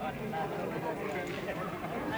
I don't know.